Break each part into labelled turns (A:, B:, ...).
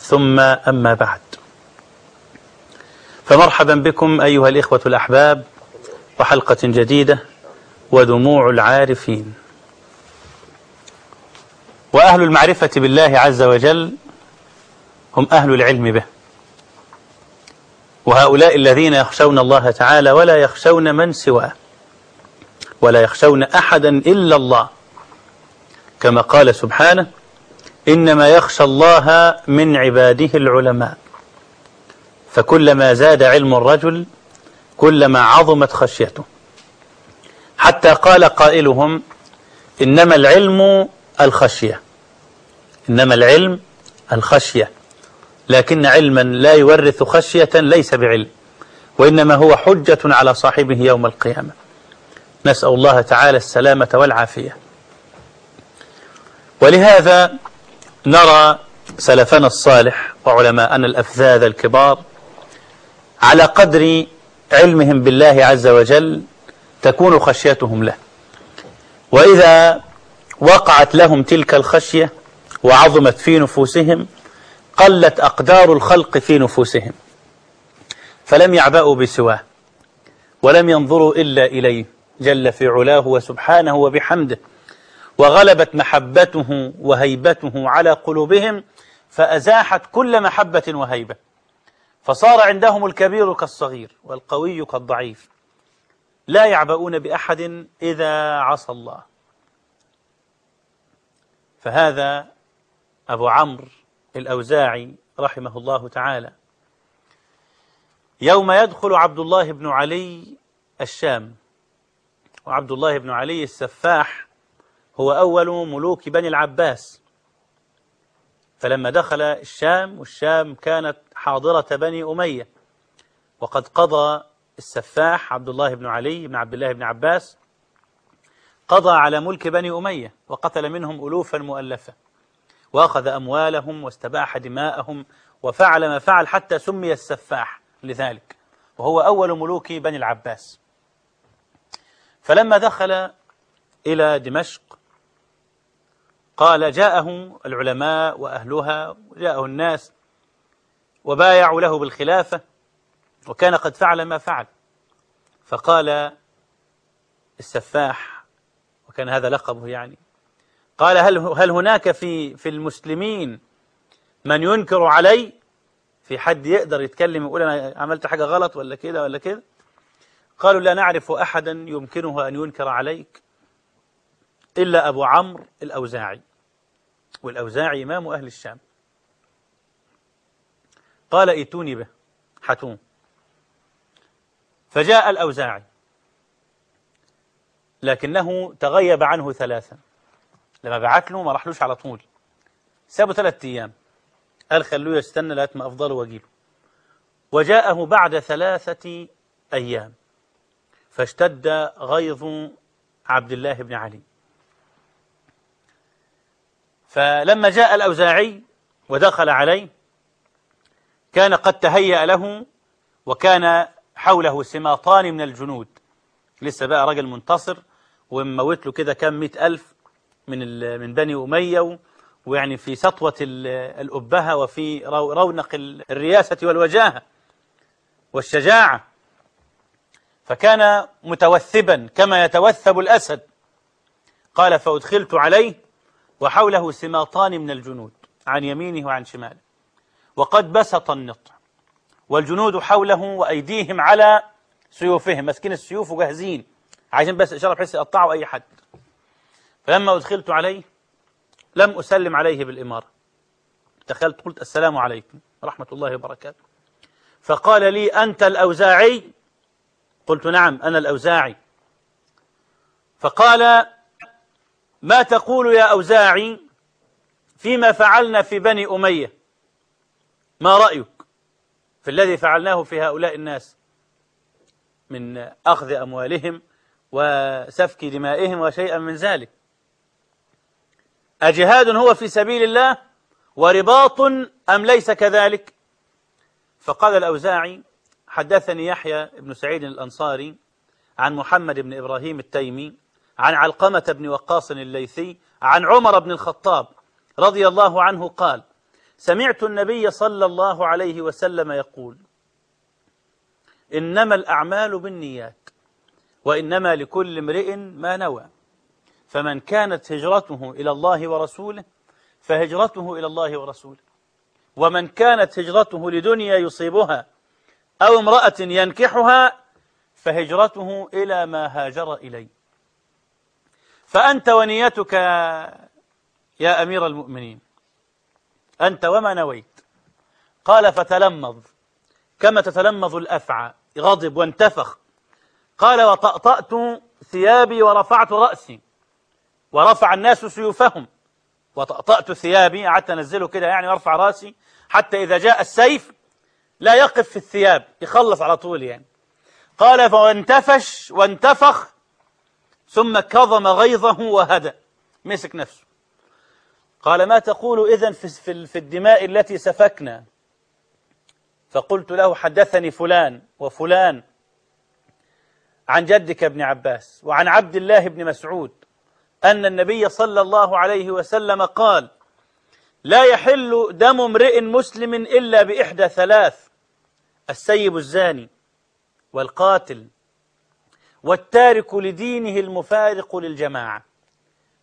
A: ثم أما بعد. فمرحبا بكم أيها الإخوة الأحباب وحلقة جديدة ودموع العارفين. وأهل المعرفة بالله عز وجل هم أهل العلم به. وهؤلاء الذين يخشون الله تعالى ولا يخشون من سواه. ولا يخشون أحدا إلا الله. كما قال سبحانه إنما يخشى الله من عباده العلماء. فكلما زاد علم الرجل كلما عظمت خشيته. حتى قال قائلهم إنما العلم الخشية. إنما العلم الخشية. لكن علما لا يورث خشية ليس بعلم وإنما هو حجة على صاحبه يوم القيامة. نسأل الله تعالى السلامة والعافية. ولهذا نرى سلفنا الصالح وعلماءنا الأفذاذ الكبار على قدر علمهم بالله عز وجل تكون خشيتهم له. وإذا وقعت لهم تلك الخشية وعظمت في نفوسهم قلت أقدار الخلق في نفوسهم فلم يعبأوا بسواه ولم ينظروا إلا إليه جل في علاه وسبحانه وبحمده. وغلبت محبته وهيبته على قلوبهم فأزاحت كل محبة وهيبة. فصار عندهم الكبير كالصغير والقوي كالضعيف. لا يعبؤون بأحد إذا عصى الله. فهذا أبو عمرو الأوزاعي رحمه الله تعالى. يوم يدخل عبد الله بن علي الشام وعبد الله بن علي السفاح هو أول ملوك بني العباس. فلما دخل الشام والشام كانت حاضرة بني أمية. وقد قضى السفاح عبد الله بن علي بن عبد الله بن عباس. قضى على ملك بني أمية وقتل منهم ألوفا مؤلفة. وأخذ أموالهم واستباح دماءهم وفعل ما فعل حتى سمي السفاح لذلك. وهو أول ملوك بني العباس. فلما دخل إلى دمشق قال جاءه العلماء وأهلها وجاءه الناس وبايعوا له بالخلافة وكان قد فعل ما فعل. فقال السفاح وكان هذا لقبه يعني قال هل هل هناك في في المسلمين من ينكر علي؟ في حد يقدر يتكلم يقول أنا عملت حاجة غلط ولا كده ولا كده؟ قالوا لا نعرف أحدا يمكنه أن ينكر عليك. إلا أبو عمرو الأوزاعي والأوزاعي إمام أهل الشام. قال ائتوني به حتوم فجاء الأوزاعي لكنه تغيب عنه ثلاثا. لما بعت له ما راحلوش على طول. سابه ثلاث أيام. قال خلوه يستنى لغاية ما افضله واجيله وجاءه بعد ثلاثة أيام. فاشتد غيظ عبد الله بن علي. فلما جاء الأوزاعي ودخل عليه كان قد تهيأ له وكان حوله سماطان من الجنود. لسه بقى راجل منتصر وموت له كده كام مئة ألف من من بني أمية ويعني في سطوة الأبهة وفي رونق الرياسة والوجاهة والشجاعة. فكان متوثبا كما يتوثب الأسد. قال فأدخلت عليه وحوله سماطان من الجنود عن يمينه وعن شماله. وقد بسط النطع والجنود حوله وأيديهم على سيوفهم ماسكين السيوف وجاهزين عايزين بس إشارة بحيث يقطعوا أي حد. فلما أدخلت عليه لم أسلم عليه بالإمارة. دخلت قلت السلام عليكم ورحمة الله وبركاته. فقال لي أنت الأوزاعي؟ قلت نعم أنا الأوزاعي. فقال ما تقول يا أوزاعي فيما فعلنا في بني أمية؟ ما رأيك في الذي فعلناه في هؤلاء الناس من أخذ أموالهم وسفك دمائهم وشيئا من ذلك؟ أجهاد هو في سبيل الله ورباط أم ليس كذلك؟ فقال الأوزاعي حدثني يحيى بن سعيد الأنصاري عن محمد بن إبراهيم التيمي عن علقمة بن وقاص الليثي عن عمر بن الخطاب رضي الله عنه قال سمعت النبي صلى الله عليه وسلم يقول إنما الأعمال بالنيات وإنما لكل امرئ ما نوى فمن كانت هجرته إلى الله ورسوله فهجرته إلى الله ورسوله ومن كانت هجرته لدنيا يصيبها أو امرأة ينكحها فهجرته إلى ما هاجر إليه. فأنت ونيتك يا أمير المؤمنين. أنت وما نويت. قال فتلمض. كما تتلمض الأفعى. غضب وانتفخ. قال وطأطأت ثيابي ورفعت رأسي. ورفع الناس سيوفهم. وطأطأت ثيابي. قعدت أنزله كده يعني وأرفع رأسي. حتى إذا جاء السيف لا يقف في الثياب. يخلص على طول يعني. قال فانتفش. وانتفخ. ثم كظم غيظه وهدأ مسك نفسه. قال ما تقول إذن في, في الدماء التي سفكنا؟ فقلت له حدثني فلان وفلان عن جدك ابن عباس وعن عبد الله بن مسعود أن النبي صلى الله عليه وسلم قال لا يحل دم امرئ مسلم إلا بإحدى ثلاث السيب الزاني والقاتل والتارك لدينه المفارق للجماعة.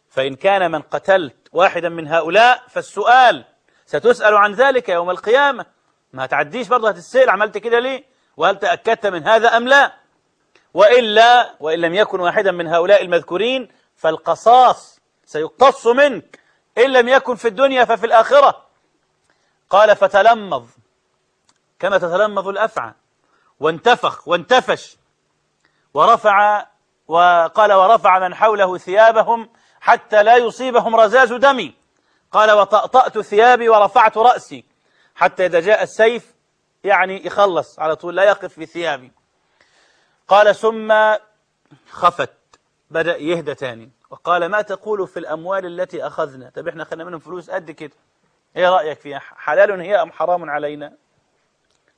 A: فإن كان من قتلت واحدا من هؤلاء فالسؤال ستسأل عن ذلك يوم القيامة. ما تعديش برضه هتسأل عملت كده ليه؟ وهل تأكدت من هذا أم لا؟ وإلا وإن لم يكن واحدا من هؤلاء المذكورين فالقصاص سيقتص منك. إن لم يكن في الدنيا ففي الآخرة. قال فتلمض. كما تتلمض الأفعى. وانتفخ وانتفش. ورفع وقال ورفع من حوله ثيابهم حتى لا يصيبهم رزاز دمي. قال وطأطأت ثيابي ورفعت رأسي. حتى إذا جاء السيف يعني يخلص على طول لا يقف في ثيابي. قال ثم خفت بدأ يهدى تاني. وقال ما تقول في الأموال التي أخذنا؟ طب إحنا أخذنا منهم فلوس قد كده. إيه رأيك فيها؟ حلال هي أم حرام علينا؟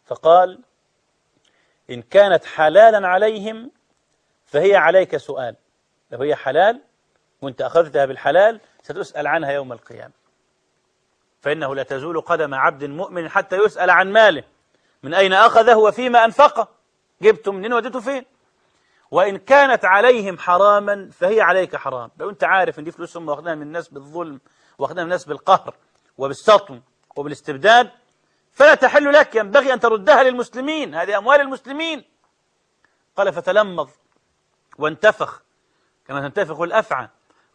A: فقال إن كانت حلالا عليهم فهي عليك سؤال. لو هي حلال وانت أخذتها بالحلال ستسأل عنها يوم القيامة. فإنه لا تزول قدم عبد مؤمن حتى يسأل عن ماله. من أين أخذه وفيما أنفقه؟ جبته منين وديته فين؟ وإن كانت عليهم حراما فهي عليك حرام. لو أنت عارف أن دي فلوسهم واخدها من الناس بالظلم واخدها من الناس بالقهر وبالسطو وبالاستبداد فلا تحل لك ينبغي أن تردها للمسلمين. هذه أموال المسلمين. قال فتلمض. وانتفخ كما تنتفخ الأفعى.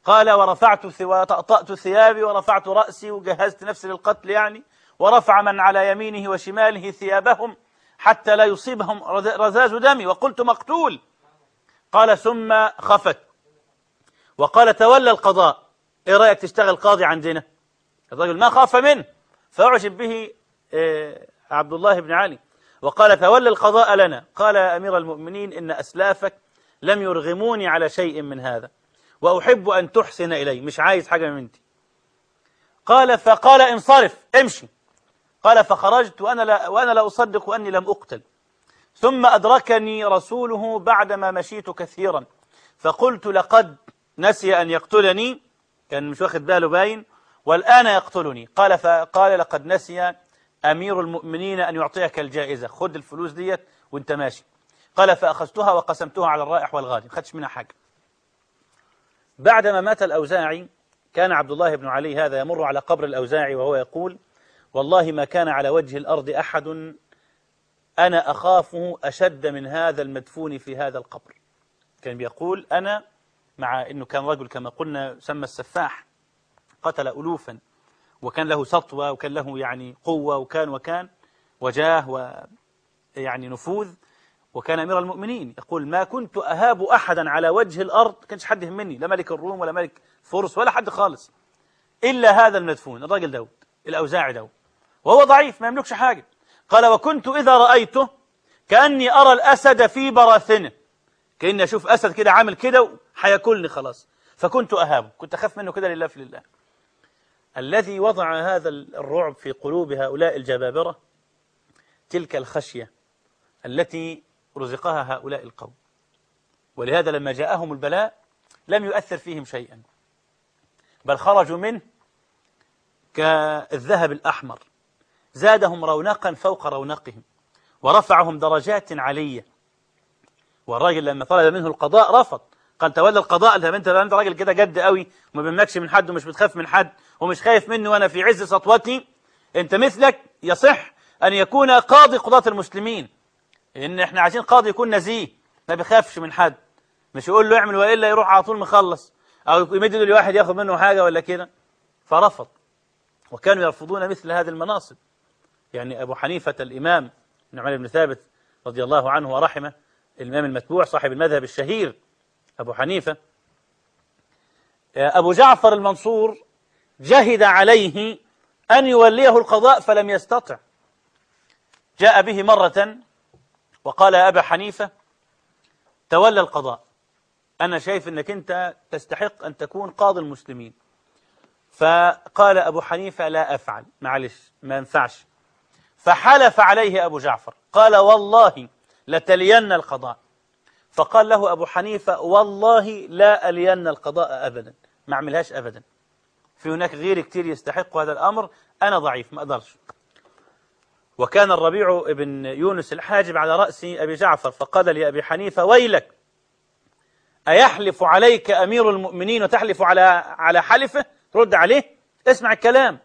A: قال ورفعت وطأطأت ثيابي ورفعت رأسي وجهزت نفسي للقتل يعني. ورفع من على يمينه وشماله ثيابهم حتى لا يصيبهم رذاذ دمي. وقلت مقتول. قال ثم خفت. وقال تولى القضاء. إيه رأيك تشتغل قاضي عندنا؟ الرجل ما خاف منه فأعجب به إيه عبد الله بن علي. وقال تولى القضاء لنا. قال أمير المؤمنين إن أسلافك لم يرغموني على شيء من هذا. وأحب أن تحسن إلي. مش عايز حاجة منتي قال فقال انصرف. امشي. قال فخرجت وأنا لا, وأنا لا أصدق أني لم أقتل. ثم أدركني رسوله بعدما مشيت كثيرا. فقلت لقد نسي أن يقتلني. كان مش واخد باله باين. والآن يقتلني. قال فقال لقد نسي أمير المؤمنين أن يعطيك الجائزة. خد الفلوس ديت وانت ماشي. قال فأخذتها وقسمتها على الرائح والغادي خدش منها حاجة. بعدما مات الأوزاعي كان عبد الله بن علي هذا يمر على قبر الأوزاعي وهو يقول والله ما كان على وجه الأرض أحد أنا أخافه أشد من هذا المدفون في هذا القبر. كان بيقول أنا مع أنه كان رجل كما قلنا سمى السفاح قتل ألوفا وكان له سطوة وكان له يعني قوة وكان وكان وجاه ويعني نفوذ. وكان أمير المؤمنين يقول ما كنت أهاب أحدا على وجه الأرض كانش حد يهمني لا ملك الروم ولا ملك فرس ولا حد خالص. إلا هذا المدفون الراجل داود الأوزاعي داود. وهو ضعيف ما يملكش حاجة. قال وكنت إذا رأيته كأني أرى الأسد في براثنه. كأني أشوف أسد كده عامل كده حياكلني خلاص. فكنت أهابه كنت أخاف منه كده لله في لله. الذي وضع هذا الرعب في قلوب هؤلاء الجبابرة تلك الخشية التي رزقها هؤلاء القوم. ولهذا لما جاءهم البلاء لم يؤثر فيهم شيئا. بل خرجوا منه كالذهب الأحمر. زادهم رونقا فوق رونقهم. ورفعهم درجات علية. والراجل لما طلب منه القضاء رفض. قال تولى القضاء. انت أنت أنت راجل كده جد قوي. وما بيملكش من حد ومش بتخاف من حد ومش خايف مني وأنا في عز سطوتي. أنت مثلك يصح أن يكون قاضي قضاة المسلمين. إن إحنا عايزين قاضي يكون نزيه ما بيخافش من حد. مش يقول له اعمل وإلا يروح على طول مخلص. أو يمد لواحد ياخذ منه حاجة ولا كده. فرفض. وكانوا يرفضون مثل هذه المناصب. يعني أبو حنيفة الإمام نعمان بن ثابت رضي الله عنه ورحمه الإمام المتبوع صاحب المذهب الشهير أبو حنيفة أبو جعفر المنصور جهد عليه أن يوليه القضاء فلم يستطع. جاء به مرة وقال يا أبا حنيفة تولى القضاء. أنا شايف أنك أنت تستحق أن تكون قاضي المسلمين. فقال أبو حنيفة لا أفعل معلش ما ينفعش. فحلف عليه أبو جعفر قال والله لتلين القضاء. فقال له أبو حنيفة والله لا ألين القضاء أبدا ما أعملهاش أبدا. في هناك غير كتير يستحق هذا الأمر أنا ضعيف ما أقدرش. وكان الربيع بن يونس الحاجب على رأس أبي جعفر فقال لأبي حنيفة ويلك أيحلف عليك أمير المؤمنين وتحلف على على حلفه؟ رد عليه اسمع الكلام.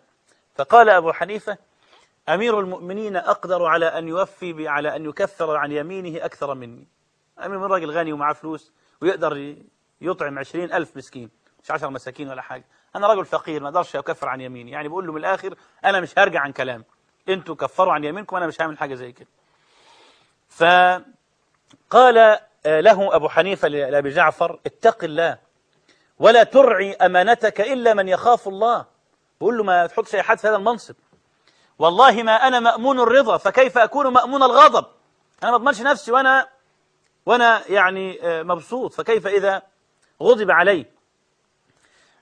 A: فقال أبو حنيفة أمير المؤمنين أقدر على أن يوفي على أن يكفر عن يمينه أكثر مني. أمير من راجل غني ومعاه فلوس ويقدر يطعم عشرين ألف مسكين مش عشر مساكين ولا حاجة. أنا رجل فقير ما أقدرش أكفر عن يميني. يعني بقول له من الآخر أنا مش هرجع عن كلام أنتوا كفروا عن يمينكم أنا مش هعمل حاجة زي كده. فقال له أبو حنيفة لأبي جعفر اتق الله ولا ترعي أمانتك إلا من يخاف الله. بقول له ما تحطش أي حد في هذا المنصب. والله ما أنا مأمون الرضا فكيف أكون مأمون الغضب؟ أنا ما أضمنش نفسي وأنا وأنا يعني مبسوط. فكيف إذا غضب علي؟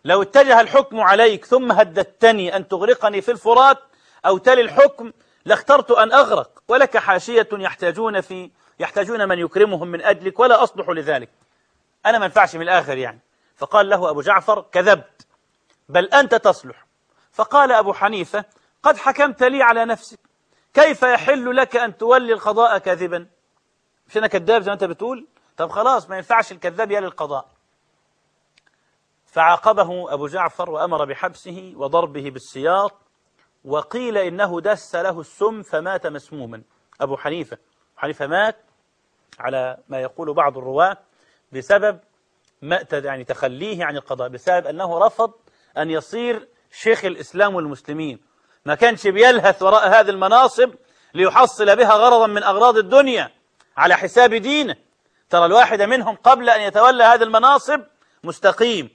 A: لو اتجه الحكم عليك ثم هددتني أن تغرقني في الفرات أو تلي الحكم لاخترت أن أغرق. ولك حاشية يحتاجون في يحتاجون من يكرمهم من أجلك ولا أصلح لذلك. أنا ما ينفعش من الآخر يعني. فقال له أبو جعفر كذبت. بل أنت تصلح. فقال أبو حنيفة قد حكمت لي على نفسك. كيف يحل لك أن تولي القضاء كاذبا؟ مش أنا كذاب زي ما أنت بتقول؟ طب خلاص ما ينفعش الكذاب يلي القضاء. فعاقبه أبو جعفر وأمر بحبسه وضربه بالسياط وقيل إنه دس له السم فمات مسموما. أبو حنيفة. حنيفة مات على ما يقول بعض الرواة بسبب يعني تخليه عن القضاء بسبب أنه رفض أن يصير شيخ الإسلام والمسلمين. ما كانش بيلهث وراء هذه المناصب ليحصل بها غرضا من أغراض الدنيا على حساب دينه. ترى الواحد منهم قبل أن يتولى هذه المناصب مستقيم.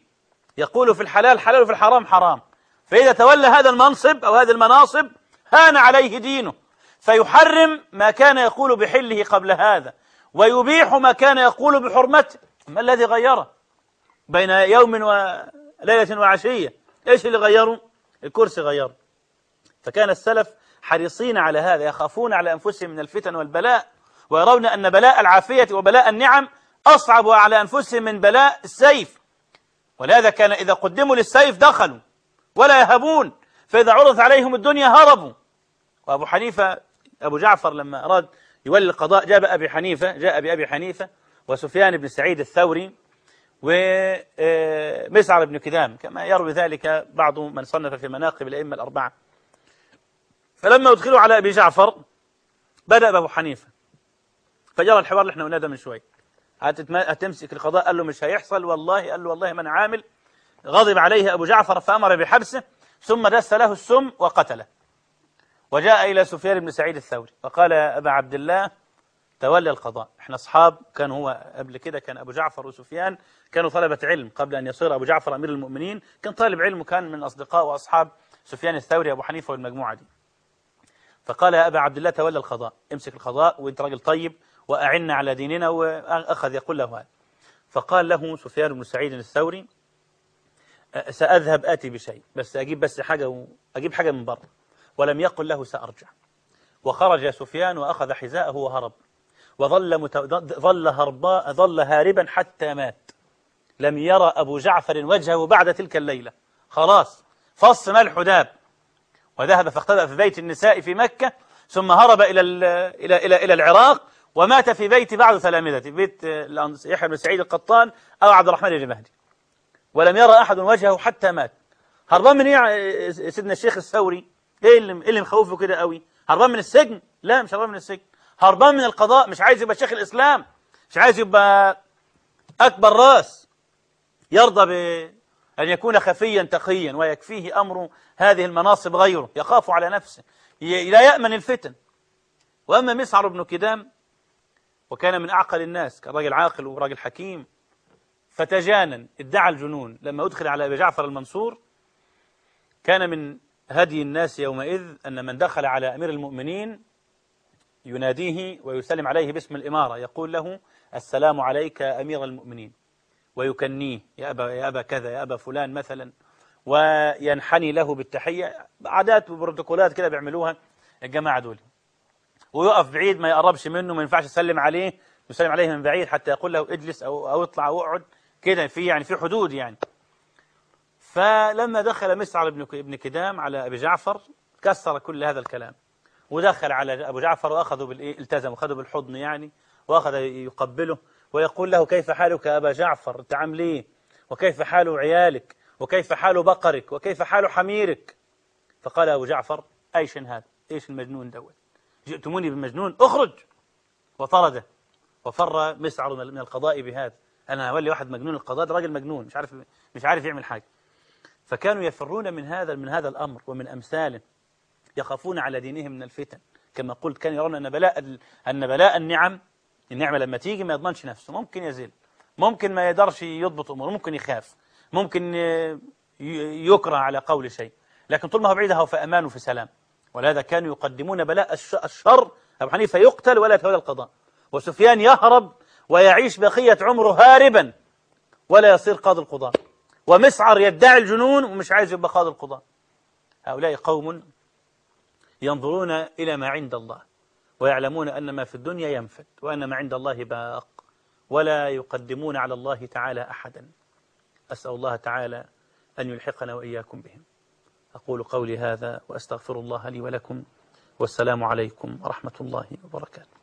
A: يقول في الحلال حلال وفي الحرام حرام. فإذا تولى هذا المنصب أو هذه المناصب هان عليه دينه. فيحرم ما كان يقول بحله قبل هذا ويبيح ما كان يقول بحرمته. ما الذي غيره؟ بين يوم وليلة وعشية. إيش اللي غيره؟ الكرسي غيره. فكان السلف حريصين على هذا يخافون على أنفسهم من الفتن والبلاء ويرون أن بلاء العافية وبلاء النعم أصعب على أنفسهم من بلاء السيف. ولهذا كان إذا قدموا للسيف دخلوا. ولا يهبون. فإذا عرضت عليهم الدنيا هربوا. وأبو حنيفة أبو جعفر لما أراد يولي القضاء جاء بأبي حنيفة جاء بأبي حنيفة وسفيان بن سعيد الثوري ومسعر بن كدام. كما يروي ذلك بعض من صنف في مناقب الأئمة الأربعة. فلما أدخلوا على أبي جعفر بدأ بأبو حنيفة. فجرى الحوار اللي إحنا قلناه ده من شوي. هتمسك القضاء قال له مش هيحصل والله قال له والله من عامل. غضب عليه أبو جعفر فأمر بحبسه ثم دس له السم وقتله. وجاء إلى سفيان بن سعيد الثوري وقال يا أبا عبد الله تولى القضاء. إحنا أصحاب كان هو قبل كده كان أبو جعفر وسفيان كانوا طلبة علم قبل أن يصير أبو جعفر أمير المؤمنين كان طالب علم وكان من أصدقاء وأصحاب سفيان الثوري أبو حنيفة والمجموعة دي. فقال يا أبا عبد الله تولى القضاء. امسك القضاء وانت راجل طيب وأعنا على ديننا وأخذ يقول له هذا. فقال له سفيان بن سعيد الثوري سأذهب آتي بشيء بس أجيب بس حاجة أجيب حاجة من بره ولم يقل له سأرجع. وخرج سفيان وأخذ حذاءه وهرب. وظل مت... ظل هرباء ظل هاربا حتى مات. لم يرى أبو جعفر وجهه بعد تلك الليلة. خلاص فص ملح داب وذهب فاختبأ في بيت النساء في مكة ثم هرب إلى إلى إلى إلى العراق ومات في بيت بعض تلامذته بيت يحيى بن سعيد القطان أو عبد الرحمن بن مهدي. ولم يرى أحد وجهه حتى مات. هربان من إيه سيدنا الشيخ الثوري؟ إيه اللي إيه اللي مخوفه كده قوي؟ هربان من السجن؟ لا مش هربان من السجن. هربان من القضاء؟ مش عايز يبقى شيخ الإسلام. مش عايز يبقى أكبر رأس. يرضى بأن يكون خفيا تقيا ويكفيه أمر هذه المناصب غيره. يخاف على نفسه. لا يأمن الفتن. وأما مسعر بن كدام وكان من أعقل الناس كان راجل عاقل وراجل حكيم فتجانن ادعى الجنون. لما أدخل على أبي جعفر المنصور كان من هدي الناس يومئذ أن من دخل على أمير المؤمنين يناديه ويسلم عليه باسم الإمارة يقول له السلام عليك أمير المؤمنين. ويكنيه يا أبا, يا أبا كذا يا أبا فلان مثلا. وينحني له بالتحية. عادات وبروتوكولات كده بيعملوها الجماعة دول. ويقف بعيد ما يقربش منه ما ينفعش يسلم عليه. يسلم عليه من بعيد حتى يقول له اجلس أو, أو اطلع أو اقعد كده في يعني في حدود يعني. فلما دخل مسعر بن كدام على أبي جعفر كسر كل هذا الكلام. ودخل على أبو جعفر وأخذوا بالإيه التزم وأخذوا بالحضن يعني وأخذ يقبله ويقول له كيف حالك أبا جعفر؟ أنت عامل إيه وكيف حال عيالك؟ وكيف حال بقرك؟ وكيف حال حميرك؟ فقال أبو جعفر أيش هذا؟ إيش المجنون دوت؟ جئتموني بالمجنون أخرج! وطرده. وفر مسعر من القضاء بهذا. أنا أولي واحد مجنون القضاء ده راجل مجنون مش عارف مش عارف يعمل حاجة. فكانوا يفرون من هذا من هذا الأمر ومن أمثاله يخافون على دينهم من الفتن. كما قلت كانوا يرون أن بلاء أن بلاء النعم النعمة لما تيجي ما يضمنش نفسه. ممكن يزل ممكن ما يقدرش يضبط أموره ممكن يخاف ممكن يكره على قول شيء. لكن طول ما هو بعيد هو في أمان وفي سلام. ولهذا كانوا يقدمون بلاء الشر. أبو حنيفة يقتل ولا يتولى القضاء. وسفيان يهرب ويعيش بقية عمره هاربا ولا يصير قاضي القضاء. ومسعر يدعي الجنون ومش عايز يبقى قاضي القضاء. هؤلاء قوم ينظرون إلى ما عند الله ويعلمون أن ما في الدنيا ينفد وأن ما عند الله باق ولا يقدمون على الله تعالى أحدا. أسأل الله تعالى أن يلحقنا وإياكم بهم. أقول قولي هذا وأستغفر الله لي ولكم والسلام عليكم ورحمة الله وبركاته.